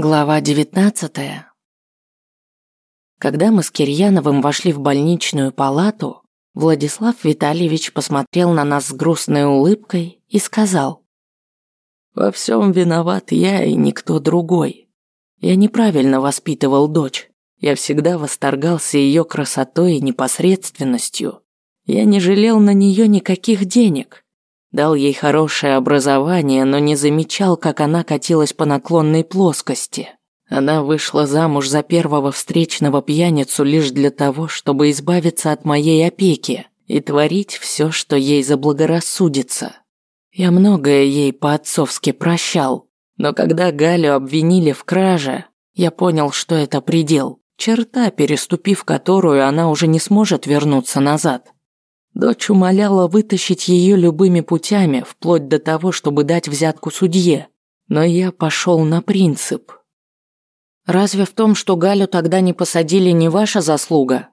Глава 19 Когда мы с Кирьяновым вошли в больничную палату, Владислав Витальевич посмотрел на нас с грустной улыбкой и сказал «Во всем виноват я и никто другой. Я неправильно воспитывал дочь. Я всегда восторгался ее красотой и непосредственностью. Я не жалел на нее никаких денег. Дал ей хорошее образование, но не замечал, как она катилась по наклонной плоскости. Она вышла замуж за первого встречного пьяницу лишь для того, чтобы избавиться от моей опеки и творить все, что ей заблагорассудится. Я многое ей по-отцовски прощал, но когда Галю обвинили в краже, я понял, что это предел, черта, переступив которую она уже не сможет вернуться назад. Дочь умоляла вытащить ее любыми путями, вплоть до того, чтобы дать взятку судье. Но я пошел на принцип. «Разве в том, что Галю тогда не посадили, не ваша заслуга?»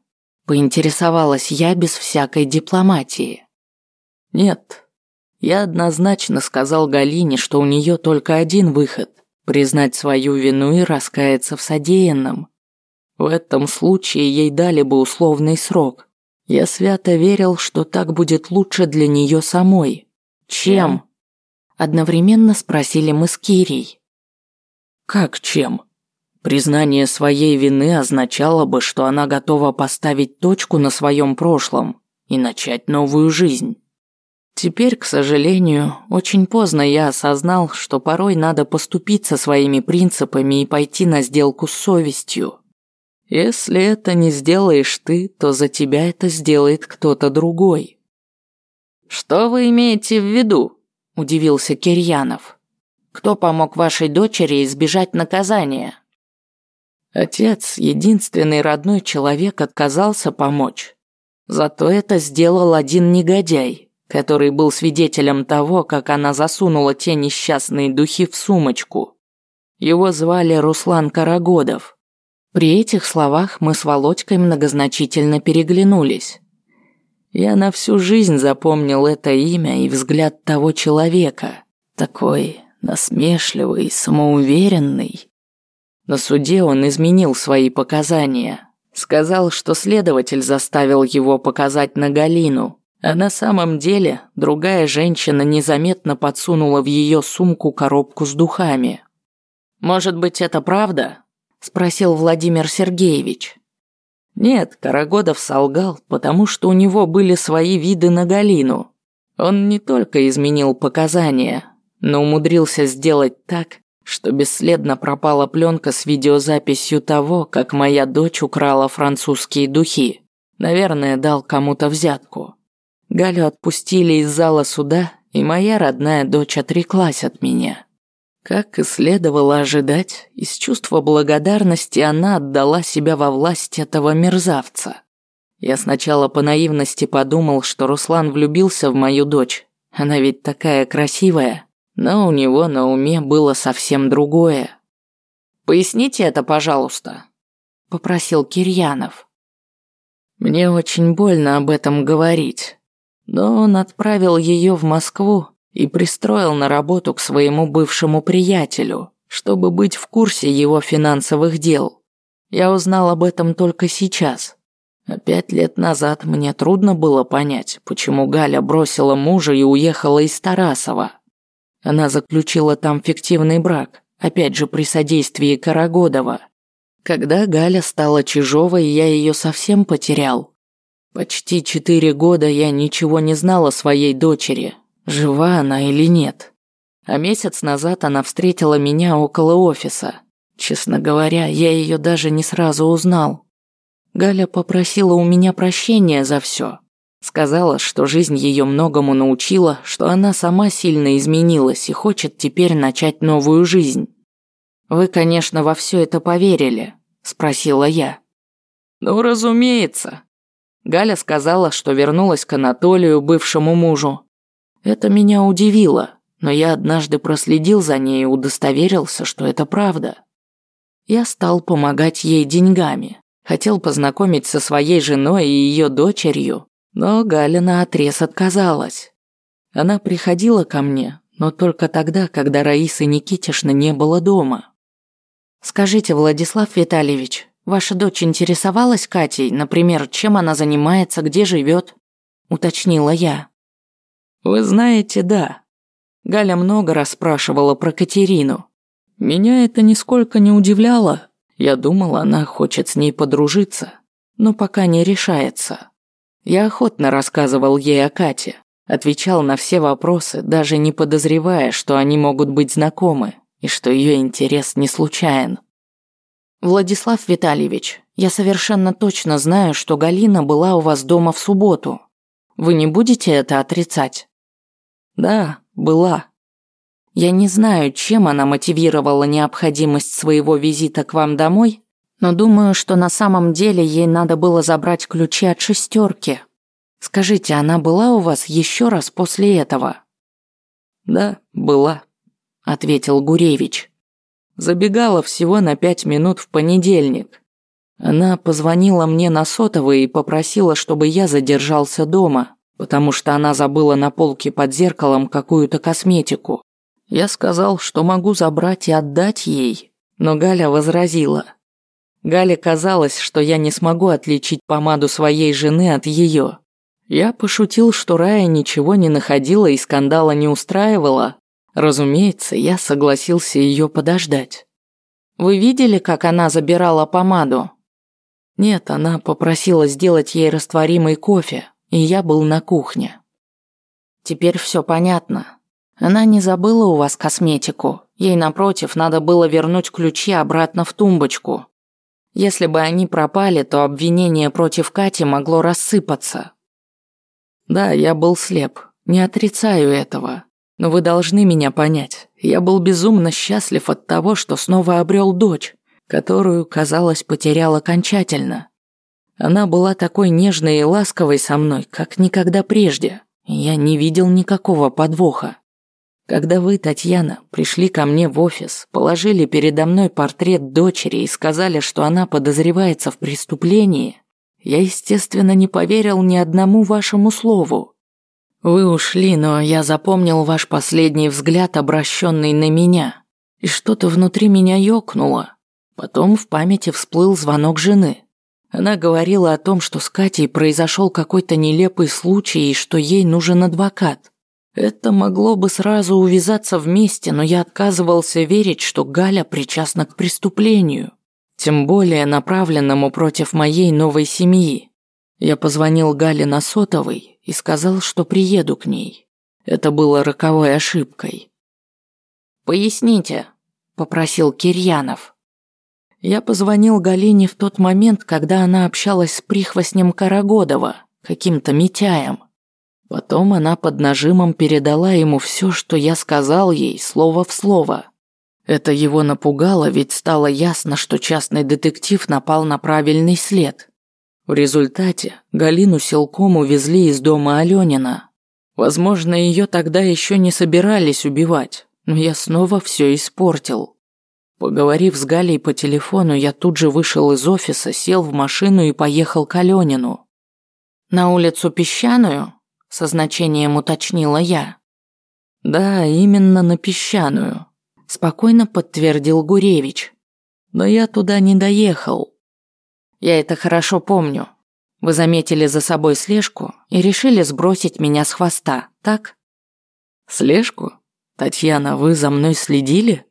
Поинтересовалась я без всякой дипломатии. «Нет. Я однозначно сказал Галине, что у нее только один выход – признать свою вину и раскаяться в содеянном. В этом случае ей дали бы условный срок, я свято верил, что так будет лучше для нее самой. Чем? Одновременно спросили мы с Кирей. Как чем? Признание своей вины означало бы, что она готова поставить точку на своем прошлом и начать новую жизнь. Теперь, к сожалению, очень поздно я осознал, что порой надо поступить со своими принципами и пойти на сделку с совестью. Если это не сделаешь ты, то за тебя это сделает кто-то другой. Что вы имеете в виду? удивился Кирьянов. Кто помог вашей дочери избежать наказания? Отец, единственный родной человек, отказался помочь. Зато это сделал один негодяй, который был свидетелем того, как она засунула те несчастные духи в сумочку. Его звали Руслан Карагодов. При этих словах мы с Володькой многозначительно переглянулись. Я на всю жизнь запомнил это имя и взгляд того человека, такой насмешливый, самоуверенный. На суде он изменил свои показания. Сказал, что следователь заставил его показать на Галину, а на самом деле другая женщина незаметно подсунула в ее сумку коробку с духами. «Может быть, это правда?» Спросил Владимир Сергеевич. Нет, Карагодов солгал, потому что у него были свои виды на Галину. Он не только изменил показания, но умудрился сделать так, что бесследно пропала пленка с видеозаписью того, как моя дочь украла французские духи. Наверное, дал кому-то взятку. Галю отпустили из зала суда, и моя родная дочь отреклась от меня. Как и следовало ожидать, из чувства благодарности она отдала себя во власть этого мерзавца. Я сначала по наивности подумал, что Руслан влюбился в мою дочь. Она ведь такая красивая, но у него на уме было совсем другое. «Поясните это, пожалуйста», – попросил Кирьянов. Мне очень больно об этом говорить, но он отправил ее в Москву, и пристроил на работу к своему бывшему приятелю, чтобы быть в курсе его финансовых дел. Я узнал об этом только сейчас. А пять лет назад мне трудно было понять, почему Галя бросила мужа и уехала из Тарасова. Она заключила там фиктивный брак, опять же при содействии Карагодова. Когда Галя стала Чижовой, я ее совсем потерял. Почти четыре года я ничего не знал о своей дочери, жива она или нет. А месяц назад она встретила меня около офиса. Честно говоря, я ее даже не сразу узнал. Галя попросила у меня прощения за все. Сказала, что жизнь ее многому научила, что она сама сильно изменилась и хочет теперь начать новую жизнь. «Вы, конечно, во все это поверили?» – спросила я. «Ну, разумеется». Галя сказала, что вернулась к Анатолию, бывшему мужу, это меня удивило, но я однажды проследил за ней и удостоверился, что это правда. Я стал помогать ей деньгами, хотел познакомить со своей женой и ее дочерью, но Галина отрез отказалась. Она приходила ко мне, но только тогда, когда Раисы Никитишны не было дома. Скажите, Владислав Витальевич, ваша дочь интересовалась Катей, например, чем она занимается, где живет? Уточнила я. Вы знаете, да. Галя много раз спрашивала про Катерину. Меня это нисколько не удивляло. Я думал, она хочет с ней подружиться, но пока не решается. Я охотно рассказывал ей о Кате, отвечал на все вопросы, даже не подозревая, что они могут быть знакомы и что ее интерес не случайен. Владислав Витальевич, я совершенно точно знаю, что Галина была у вас дома в субботу. Вы не будете это отрицать? Да, была. Я не знаю, чем она мотивировала необходимость своего визита к вам домой, но думаю, что на самом деле ей надо было забрать ключи от шестерки. Скажите, она была у вас еще раз после этого? Да, была, ответил Гуревич. Забегала всего на пять минут в понедельник. Она позвонила мне на сотовый и попросила, чтобы я задержался дома, потому что она забыла на полке под зеркалом какую-то косметику. Я сказал, что могу забрать и отдать ей, но Галя возразила. Гале казалось, что я не смогу отличить помаду своей жены от ее. Я пошутил, что Рая ничего не находила и скандала не устраивала. Разумеется, я согласился ее подождать. Вы видели, как она забирала помаду? Нет, она попросила сделать ей растворимый кофе, и я был на кухне. Теперь все понятно. Она не забыла у вас косметику. Ей, напротив, надо было вернуть ключи обратно в тумбочку. Если бы они пропали, то обвинение против Кати могло рассыпаться. Да, я был слеп, не отрицаю этого. Но вы должны меня понять. Я был безумно счастлив от того, что снова обрел дочь, которую, казалось, потерял окончательно. Она была такой нежной и ласковой со мной, как никогда прежде. Я не видел никакого подвоха. Когда вы, Татьяна, пришли ко мне в офис, положили передо мной портрет дочери и сказали, что она подозревается в преступлении, я, естественно, не поверил ни одному вашему слову. Вы ушли, но я запомнил ваш последний взгляд, обращенный на меня, и что-то внутри меня ёкнуло. Потом в памяти всплыл звонок жены. Она говорила о том, что с Катей произошел какой-то нелепый случай и что ей нужен адвокат. Это могло бы сразу увязаться вместе, но я отказывался верить, что Галя причастна к преступлению тем более направленному против моей новой семьи. Я позвонил Гале на сотовый и сказал, что приеду к ней. Это было роковой ошибкой. «Поясните», – попросил Кирьянов. Я позвонил Галине в тот момент, когда она общалась с прихвостнем Карагодова, каким-то Митяем. Потом она под нажимом передала ему все, что я сказал ей, слово в слово. Это его напугало, ведь стало ясно, что частный детектив напал на правильный след. В результате Галину силком увезли из дома Алёнина. Возможно, ее тогда еще не собирались убивать, но я снова все испортил. Поговорив с Галей по телефону, я тут же вышел из офиса, сел в машину и поехал к Алёнину. «На улицу Песчаную?» – со значением уточнила я. «Да, именно на Песчаную спокойно подтвердил Гуревич. Но я туда не доехал. Я это хорошо помню. Вы заметили за собой слежку и решили сбросить меня с хвоста, так? Слежку? Татьяна, вы за мной следили?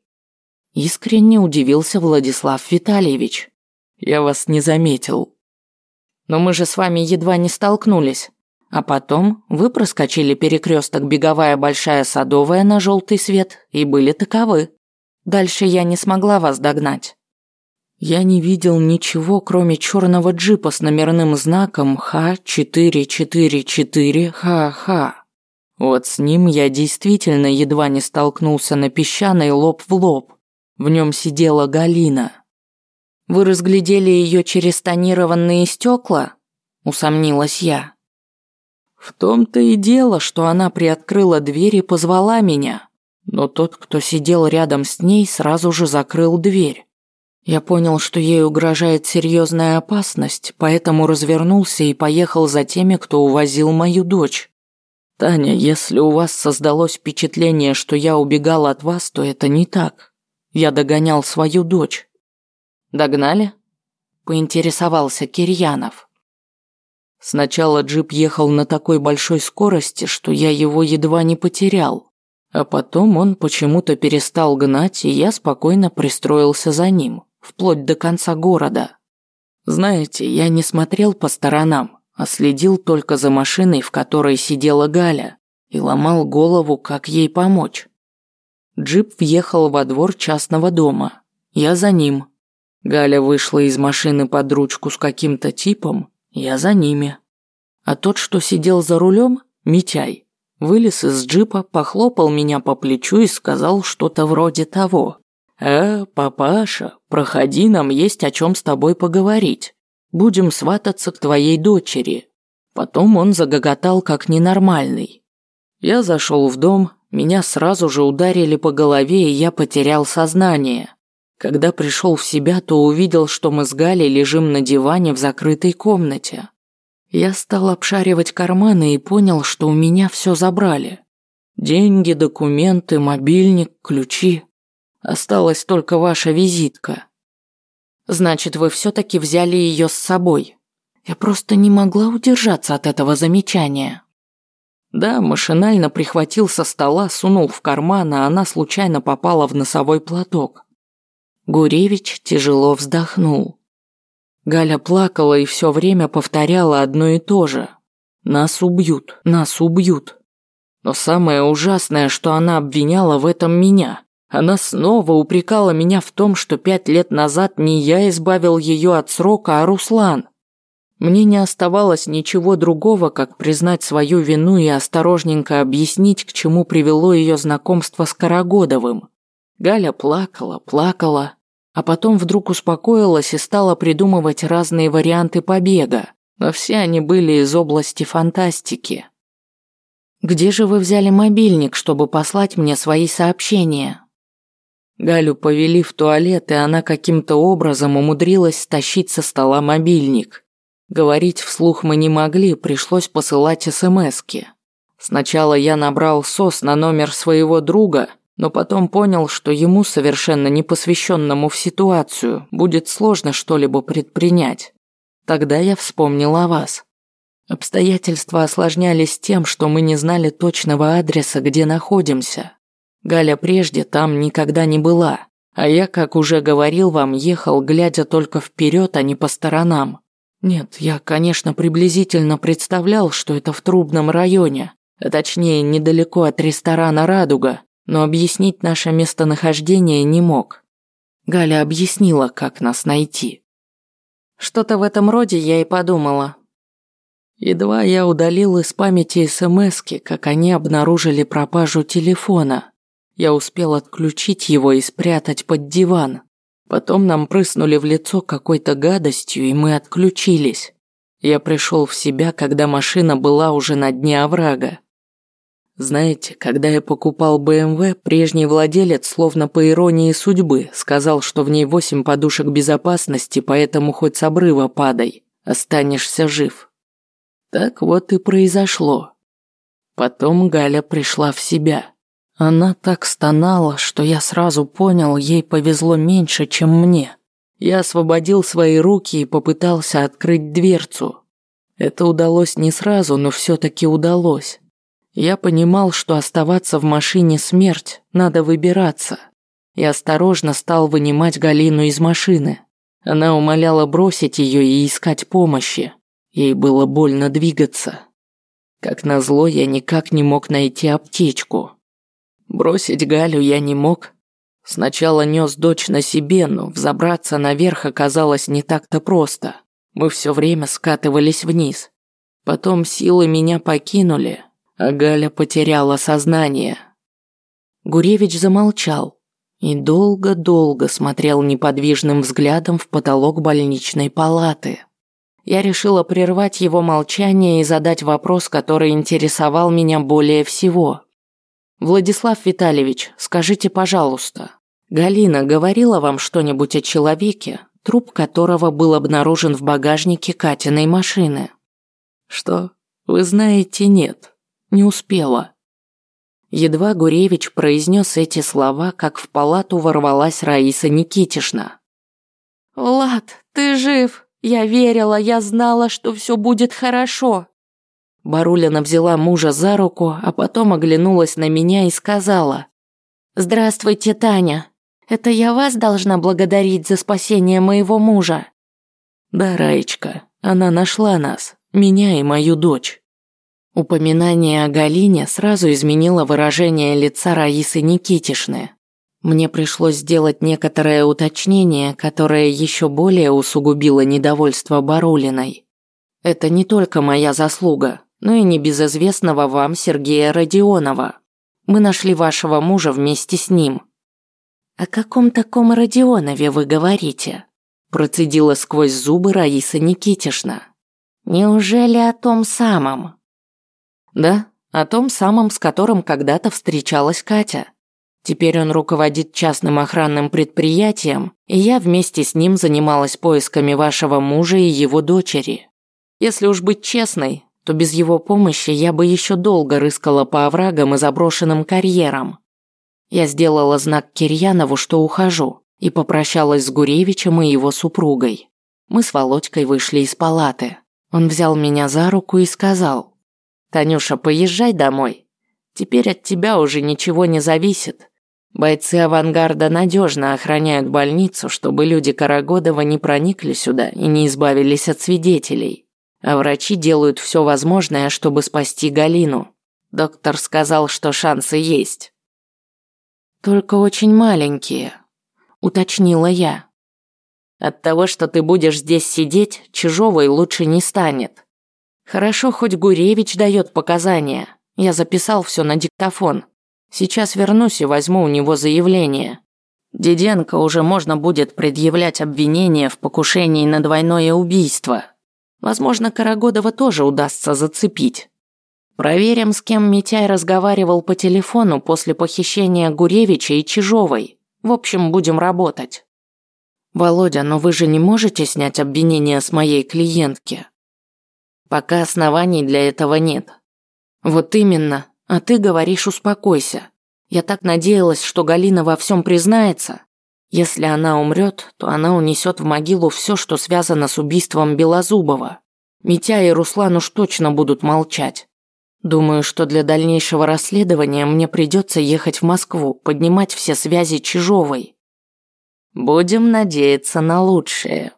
Искренне удивился Владислав Витальевич. Я вас не заметил. Но мы же с вами едва не столкнулись. А потом вы проскочили перекресток Беговая Большая Садовая на желтый свет и были таковы. Дальше я не смогла вас догнать. Я не видел ничего, кроме черного джипа с номерным знаком Х-444-ХХ. Вот с ним я действительно едва не столкнулся на песчаной лоб в лоб. В нем сидела Галина. Вы разглядели ее через тонированные стекла? Усомнилась я. В том-то и дело, что она приоткрыла дверь и позвала меня. Но тот, кто сидел рядом с ней, сразу же закрыл дверь. Я понял, что ей угрожает серьезная опасность, поэтому развернулся и поехал за теми, кто увозил мою дочь. Таня, если у вас создалось впечатление, что я убегал от вас, то это не так. Я догонял свою дочь. Догнали?» Поинтересовался Кирьянов. Сначала джип ехал на такой большой скорости, что я его едва не потерял. А потом он почему-то перестал гнать, и я спокойно пристроился за ним, вплоть до конца города. Знаете, я не смотрел по сторонам, а следил только за машиной, в которой сидела Галя, и ломал голову, как ей помочь. Джип въехал во двор частного дома. Я за ним. Галя вышла из машины под ручку с каким-то типом, я за ними. А тот, что сидел за рулем, Митяй, вылез из джипа, похлопал меня по плечу и сказал что-то вроде того. «Э, папаша, проходи, нам есть о чем с тобой поговорить. Будем свататься к твоей дочери». Потом он загоготал как ненормальный. Я зашел в дом, меня сразу же ударили по голове, и я потерял сознание. Когда пришел в себя, то увидел, что мы с Галей лежим на диване в закрытой комнате. Я стал обшаривать карманы и понял, что у меня все забрали. Деньги, документы, мобильник, ключи. Осталась только ваша визитка. Значит, вы все-таки взяли ее с собой. Я просто не могла удержаться от этого замечания. Да, машинально прихватил со стола, сунул в карман, а она случайно попала в носовой платок. Гуревич тяжело вздохнул. Галя плакала и все время повторяла одно и то же. «Нас убьют, нас убьют». Но самое ужасное, что она обвиняла в этом меня. Она снова упрекала меня в том, что пять лет назад не я избавил ее от срока, а Руслан. Мне не оставалось ничего другого, как признать свою вину и осторожненько объяснить, к чему привело ее знакомство с Карагодовым. Галя плакала, плакала, а потом вдруг успокоилась и стала придумывать разные варианты побега, но все они были из области фантастики. «Где же вы взяли мобильник, чтобы послать мне свои сообщения?» Галю повели в туалет, и она каким-то образом умудрилась стащить со стола мобильник. Говорить вслух мы не могли, пришлось посылать СМСки. Сначала я набрал СОС на номер своего друга, но потом понял, что ему, совершенно непосвященному в ситуацию, будет сложно что-либо предпринять. Тогда я вспомнил о вас. Обстоятельства осложнялись тем, что мы не знали точного адреса, где находимся. Галя прежде там никогда не была, а я, как уже говорил вам, ехал, глядя только вперед, а не по сторонам. Нет, я, конечно, приблизительно представлял, что это в Трубном районе, а точнее, недалеко от ресторана «Радуга», но объяснить наше местонахождение не мог. Галя объяснила, как нас найти. Что-то в этом роде я и подумала. Едва я удалил из памяти СМСки, как они обнаружили пропажу телефона. Я успел отключить его и спрятать под диван. Потом нам прыснули в лицо какой-то гадостью, и мы отключились. Я пришел в себя, когда машина была уже на дне оврага. Знаете, когда я покупал БМВ, прежний владелец, словно по иронии судьбы, сказал, что в ней восемь подушек безопасности, поэтому хоть с обрыва падай, останешься жив. Так вот и произошло. Потом Галя пришла в себя. Она так стонала, что я сразу понял, ей повезло меньше, чем мне. Я освободил свои руки и попытался открыть дверцу. Это удалось не сразу, но все-таки удалось. Я понимал, что оставаться в машине смерть, надо выбираться. И осторожно стал вынимать Галину из машины. Она умоляла бросить ее и искать помощи. Ей было больно двигаться. Как назло, я никак не мог найти аптечку. Бросить Галю я не мог. Сначала нес дочь на себе, но взобраться наверх оказалось не так-то просто. Мы все время скатывались вниз. Потом силы меня покинули, а Галя потеряла сознание. Гуревич замолчал и долго-долго смотрел неподвижным взглядом в потолок больничной палаты. Я решила прервать его молчание и задать вопрос, который интересовал меня более всего. Владислав Витальевич, скажите, пожалуйста, Галина говорила вам что-нибудь о человеке, труп которого был обнаружен в багажнике Катиной машины? Что? Вы знаете, нет. Не успела. Едва Гуревич произнес эти слова, как в палату ворвалась Раиса Никитишна. Влад, ты жив! Я верила, я знала, что все будет хорошо!» Барулина взяла мужа за руку, а потом оглянулась на меня и сказала. «Здравствуйте, Таня. Это я вас должна благодарить за спасение моего мужа». «Да, Раечка, она нашла нас, меня и мою дочь». Упоминание о Галине сразу изменило выражение лица Раисы Никитишны. Мне пришлось сделать некоторое уточнение, которое еще более усугубило недовольство Барулиной. Это не только моя заслуга, но и небезызвестного вам Сергея Родионова. Мы нашли вашего мужа вместе с ним. О каком таком Родионове вы говорите? Процедила сквозь зубы Раиса Никитишна. Неужели о том самом? Да, о том самом, с которым когда-то встречалась Катя. Теперь он руководит частным охранным предприятием, и я вместе с ним занималась поисками вашего мужа и его дочери. Если уж быть честной, то без его помощи я бы еще долго рыскала по оврагам и заброшенным карьерам. Я сделала знак Кирьянову, что ухожу, и попрощалась с Гуревичем и его супругой. Мы с Володькой вышли из палаты. Он взял меня за руку и сказал – Танюша, поезжай домой. Теперь от тебя уже ничего не зависит. Бойцы авангарда надежно охраняют больницу, чтобы люди Карагодова не проникли сюда и не избавились от свидетелей. А врачи делают все возможное, чтобы спасти Галину. Доктор сказал, что шансы есть. Только очень маленькие, уточнила я. От того, что ты будешь здесь сидеть, чужого и лучше не станет. Хорошо, хоть Гуревич дает показания. Я записал все на диктофон. Сейчас вернусь и возьму у него заявление. Диденко уже можно будет предъявлять обвинение в покушении на двойное убийство. Возможно, Карагодова тоже удастся зацепить. Проверим, с кем Митяй разговаривал по телефону после похищения Гуревича и Чижовой. В общем, будем работать. Володя, но вы же не можете снять обвинение с моей клиентки? Пока оснований для этого нет. Вот именно. А ты говоришь, успокойся. Я так надеялась, что Галина во всем признается. Если она умрет, то она унесет в могилу все, что связано с убийством Белозубова. Митя и Руслан уж точно будут молчать. Думаю, что для дальнейшего расследования мне придется ехать в Москву, поднимать все связи Чижовой. Будем надеяться на лучшее.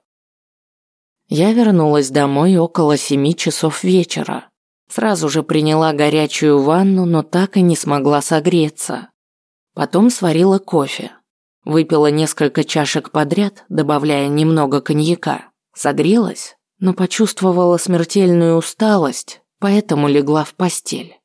Я вернулась домой около семи часов вечера. Сразу же приняла горячую ванну, но так и не смогла согреться. Потом сварила кофе. Выпила несколько чашек подряд, добавляя немного коньяка. Согрелась, но почувствовала смертельную усталость, поэтому легла в постель.